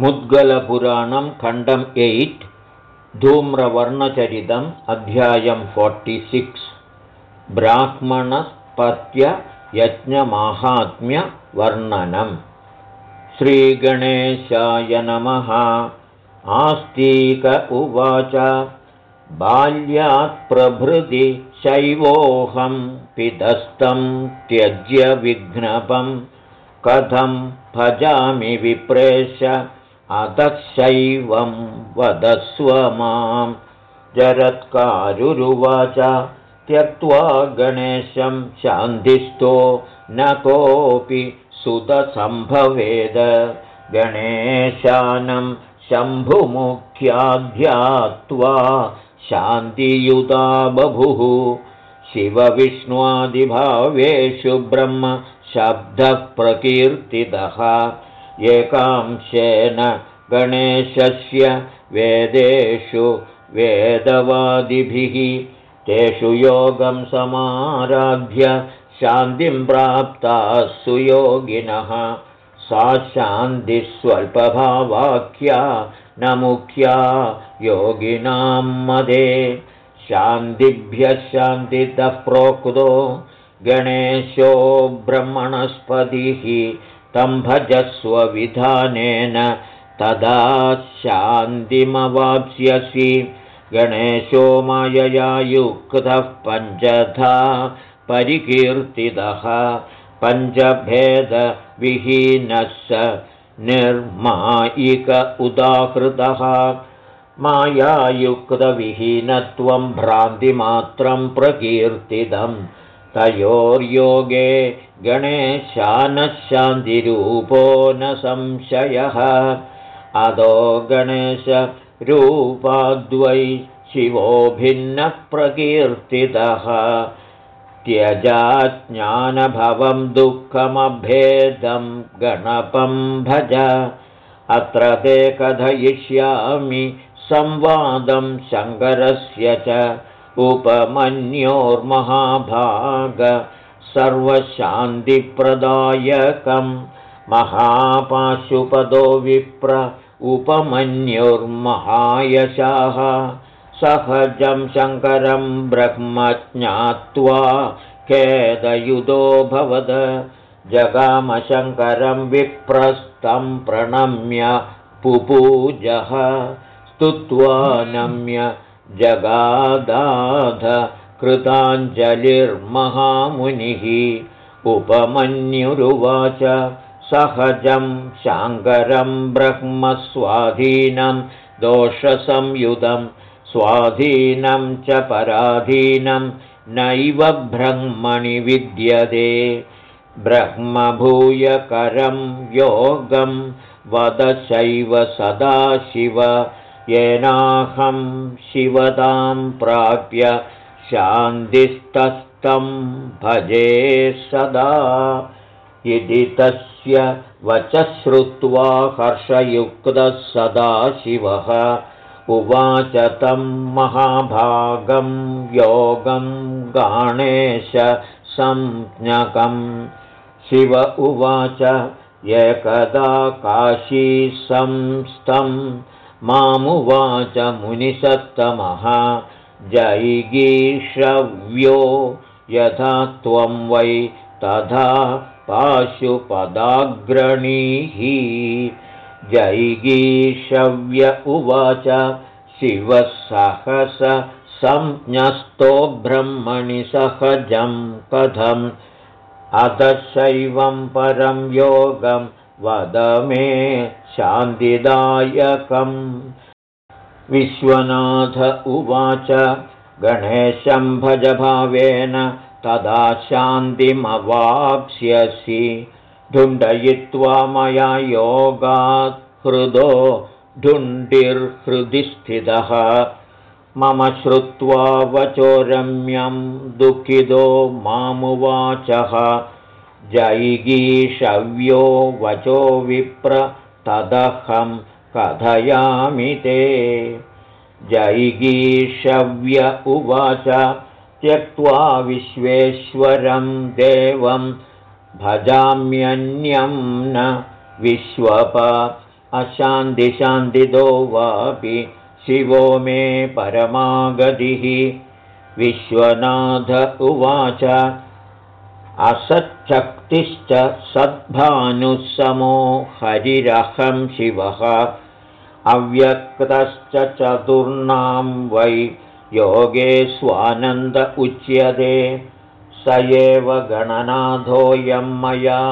मुद्गलपुराणं खण्डम् एय्ट् धूम्रवर्णचरितम् अध्यायं फोर्टिसिक्स् ब्राह्मणपत्ययज्ञमाहात्म्यवर्णनम् श्रीगणेशाय नमः। आस्तीक उवाच। बाल्यात्प्रभृति शैवोऽहं पितस्तं त्यज्य विघ्नपं। कथं भजामि विप्रेश अतशैवं वदस्व मां जरत्कारुरुवाच त्यक्त्वा गणेशं शान्तिस्थो न कोऽपि सुतसम्भवेद। गणेशानं शम्भुमुख्याध्यात्वा शान्तियुता बभुः। शिवविष्णुवादिभावेषु ब्रह्म शब्दः प्रकीर्तितः एकांशेन गणेशस्य वेदेषु वेदवादिभिः तेषु योगं समाराध्य शान्तिं प्राप्ताः सुयोगिनः। सा शान्तिस्वल्पभावाख्या न मुख्या योगिनां मदे। शान्तिभ्यः शान्तितः प्रोक्तो गणेशो ब्रह्मणस्पतिः तं भजस्वविधानेन तदा शान्तिमवाप्स्यसि। गणेशो मायया युक्तः पञ्चधा परिकीर्तितः। पञ्चभेदविहीनः स निर्मायिक उदाहृतः। मायायुक्तविहीनत्वं भ्रान्तिमात्रं प्रकीर्तितम् तयोर्योगे गणेशानशान्तिरूपो न संशयः। अदो गणेशरूपाद्वै शिवो भिन्नः प्रकीर्तितः। त्यजाज्ञानभवं दुःखमभेदं गणपं भज। अत्र ते कथयिष्यामि संवादं शङ्करस्य च उपमन्योर्महाभाग सर्वशान्तिप्रदायकं महापाशुपदो विप्र उपमन्योर्महायशाः सहजं शङ्करं ब्रह्म ज्ञात्वा खेदयुधोऽभवद जगामशङ्करं विप्रस्तं प्रणम्य पुपूजः स्तुत्वा नम्य जगादाध कृताञ्जलिर्महामुनिः उपमन्युरुवाच सहजं शाङ्करं ब्रह्मस्वाधीनं दोषसंयुधं स्वाधीनं च पराधीनं नैव ब्रह्मणि विद्यते ब्रह्मभूयकरं योगं वदशैव सदाशिव येनाहं शिवतां प्राप्य शान्तिस्तस्तं भजे सदा। इति तस्य वचः श्रुत्वा हर्षयुक्तः सदाशिवः उवाच तं महाभागं योगं गाणेश संज्ञकं। शिव उवाच एकदा काशीसंस्थं मामुवाच मुनिसत्तमः। जैगीषव्यो यथा त्वं वै तथा पाशुपदाग्रणीः। जैगीषव्य उवाच शिवः सहस संज्ञस्तो ब्रह्मणि सहजं कथम्। अधशैवं परं योगं वद मे शान्तिदायकम्। विश्वनाथ उवाच गणेशं भजभावेन तदा शान्तिमवाप्स्यसि। ढुण्डयित्वा मया योगात् हृदो ढुण्डिर्हृदि स्थितः। मम श्रुत्वा वचो रम्यं दुःखितो मामुवाचः जैगीषव्यो वचो विप्र तदहं कथयामि ते। जैगीषव्य उवाच त्यक्त्वा विश्वेश्वरं देवं भजाम्यन्यं न विश्वप। अशान्तिशान्तिदो वापि शिवो मे परमागतिः। विश्वनाथ उवाच असच्छक्तिश्च सद्भानुसमो हरिरहं शिवः। अव्यक्तश्च चतुर्णां वै योगे स्वानन्द उच्यते। स एव गणनाथोऽयं मया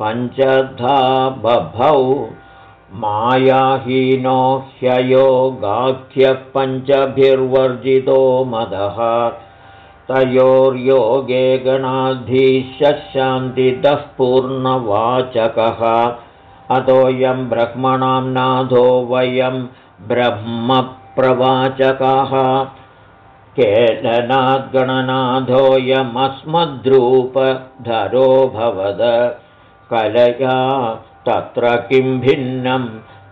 पञ्चधा बभौ मायाहीनो ह्ययोगाख्यः पञ्चभिर्वर्जितो मदः तयोर्योगे गणाधीशशान्तितः पूर्णवाचकः। अतोऽयं ब्रह्मणां नाथो वयं ब्रह्मप्रवाचकाः। केलनाद्गणनाथोऽयमस्मद्रूपधरो भवद। कलया तत्र किं भिन्नं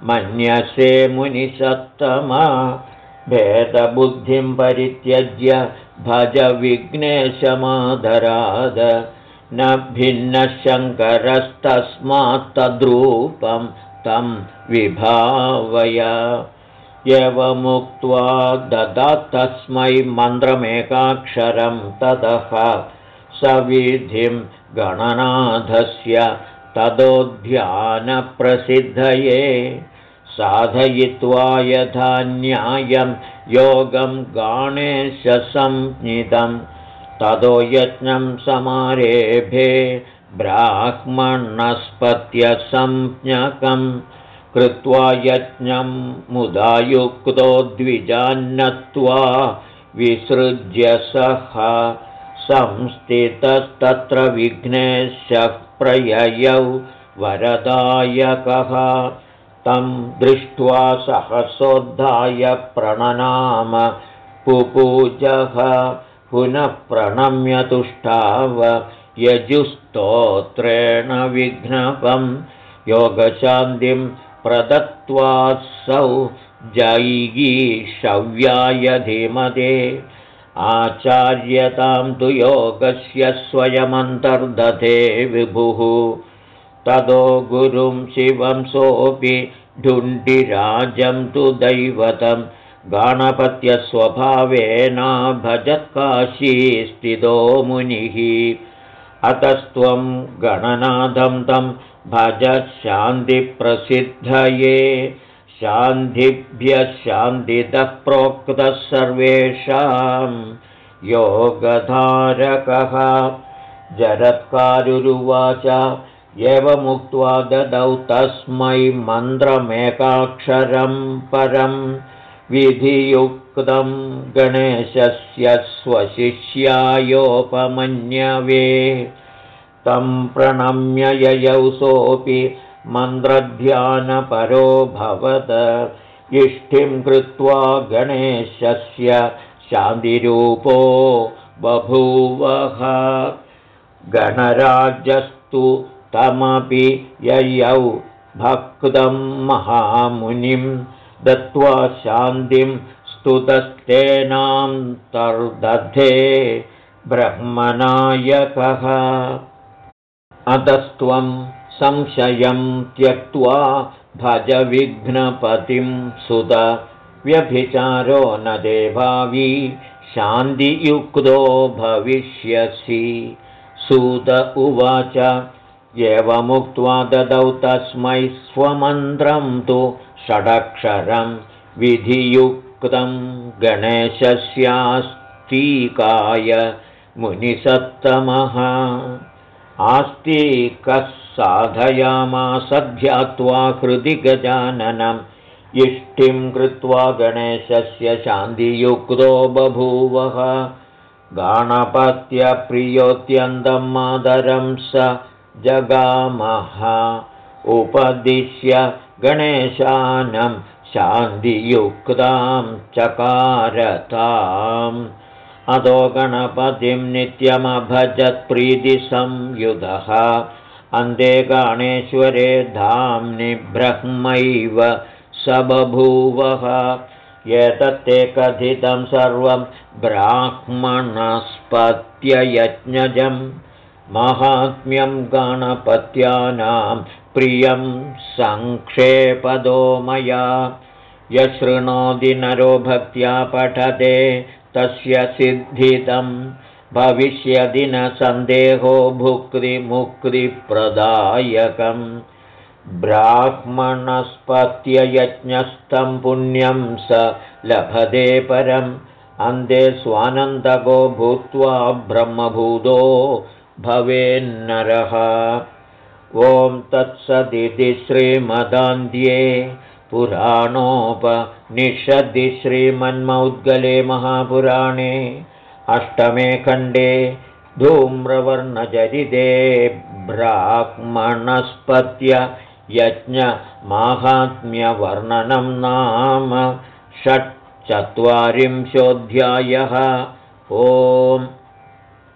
मन्यसे मुनिसत्तमा। भेदबुद्धिं परित्यज्य भज विघ्नेशमादराद न भिन्नशङ्करस्तस्मात्तद्रूपं तं विभावय। एवमुक्त्वा ददत्तस्मै मन्त्रमेकाक्षरं ततः सविधिं गणनाथस्य ततोध्यानप्रसिद्धये साधयित्वा यथा न्यायं योगं गाणेशसंज्ञितं। ततो यज्ञं समारेभे ब्राह्मणस्पत्यसंज्ञकं कृत्वा यज्ञं मुदायुक्तो द्विजान्नत्वा विसृज्य सः संस्थितस्तत्र विघ्नेशः प्रययौ वरदायकः तं दृष्ट्वा सहसोद्धाय प्रणनाम। पुपूजः पुनः प्रणम्य तुष्टाव यजुस्तोत्रेण विघ्नपं योगशान्तिं प्रदत्त्वात्सौ जैगीषव्याय धीमते। आचार्यतां तु योगस्य स्वयमन्तर्दधे विभुः ततो गुरुं शिवं सोऽपि ढुण्डिराजं तु दैवतं। गणपत्यस्वभावेन भजत्काशीस्थितो मुनिः। अतस्त्वं गणनाथं तं भज शान्तिप्रसिद्धये। शान्तिभ्यः शान्तितः प्रोक्तः सर्वेषां। योगधारकः जरत्कारुरुवाच एवमुक्त्वा ददौ तस्मै मन्त्रमेकाक्षरं परं विधियुक्तं गणेशस्य स्वशिष्यायोपमन्यवे। तं प्रणम्य ययौ सोऽपि मन्त्रध्यानपरो भवत इष्टिं कृत्वा गणेशस्य शान्तिरूपो बभूवः। गणराज्यस्तु तमपि ययौ भक्तं महामुनिं दत्त्वा शान्तिं स्तुतस्तेनान्तर्दधे ब्रह्मनायकः। अतस्त्वं संशयं त्यक्त्वा भज विघ्नपतिं सुत व्यभिचारो न देभावी शान्तियुक्तो भविष्यसि। सुत उवाच एवमुक्त्वा ददौ तस्मै स्वमन्त्रं तु षडक्षरं विधियुक्तं गणेशस्यास्तीकाय मुनिसत्तमः। आस्तीकः साधयामासध्यात्वा हृदि गजाननम् इष्टिं कृत्वा गणेशस्य शान्तियुक्तो बभूवः। गाणपत्यप्रियोऽत्यन्तं मादरं स जगामः। उपदिश्य गणेशानं शान्तियुक्तां चकारताम्। अधो गणपतिं नित्यमभजत्प्रीतिसंयुधः अन्ते गणेश्वरे धाम्नि ब्रह्मैव स बभूवः एतत्ते कथितं सर्वं ब्राह्मणस्पत्ययज्ञजम् माहात्म्यं गणपत्यानां प्रियं सङ्क्षेपदो मया। यशृणोति नरो भक्त्या पठते तस्य सिद्धितं भविष्यदि न सन्देहो भुक्तिमुक्तिप्रदायकम्। ब्राह्मणस्पत्ययज्ञस्थं पुण्यं स लभते परम्। अन्ते स्वानन्दको भूत्वा ब्रह्मभूतो भवेन्नरः। ॐ तत्सदिति श्रीमदान्ध्ये पुराणोपनिषदि श्रीमन्मौद्गले महापुराणे अष्टमे खण्डे धूम्रवर्णचरिते ब्राह्मणस्पत्य यज्ञमाहात्म्यवर्णनं नाम षट्चत्वारिंशोऽध्यायः। ओम्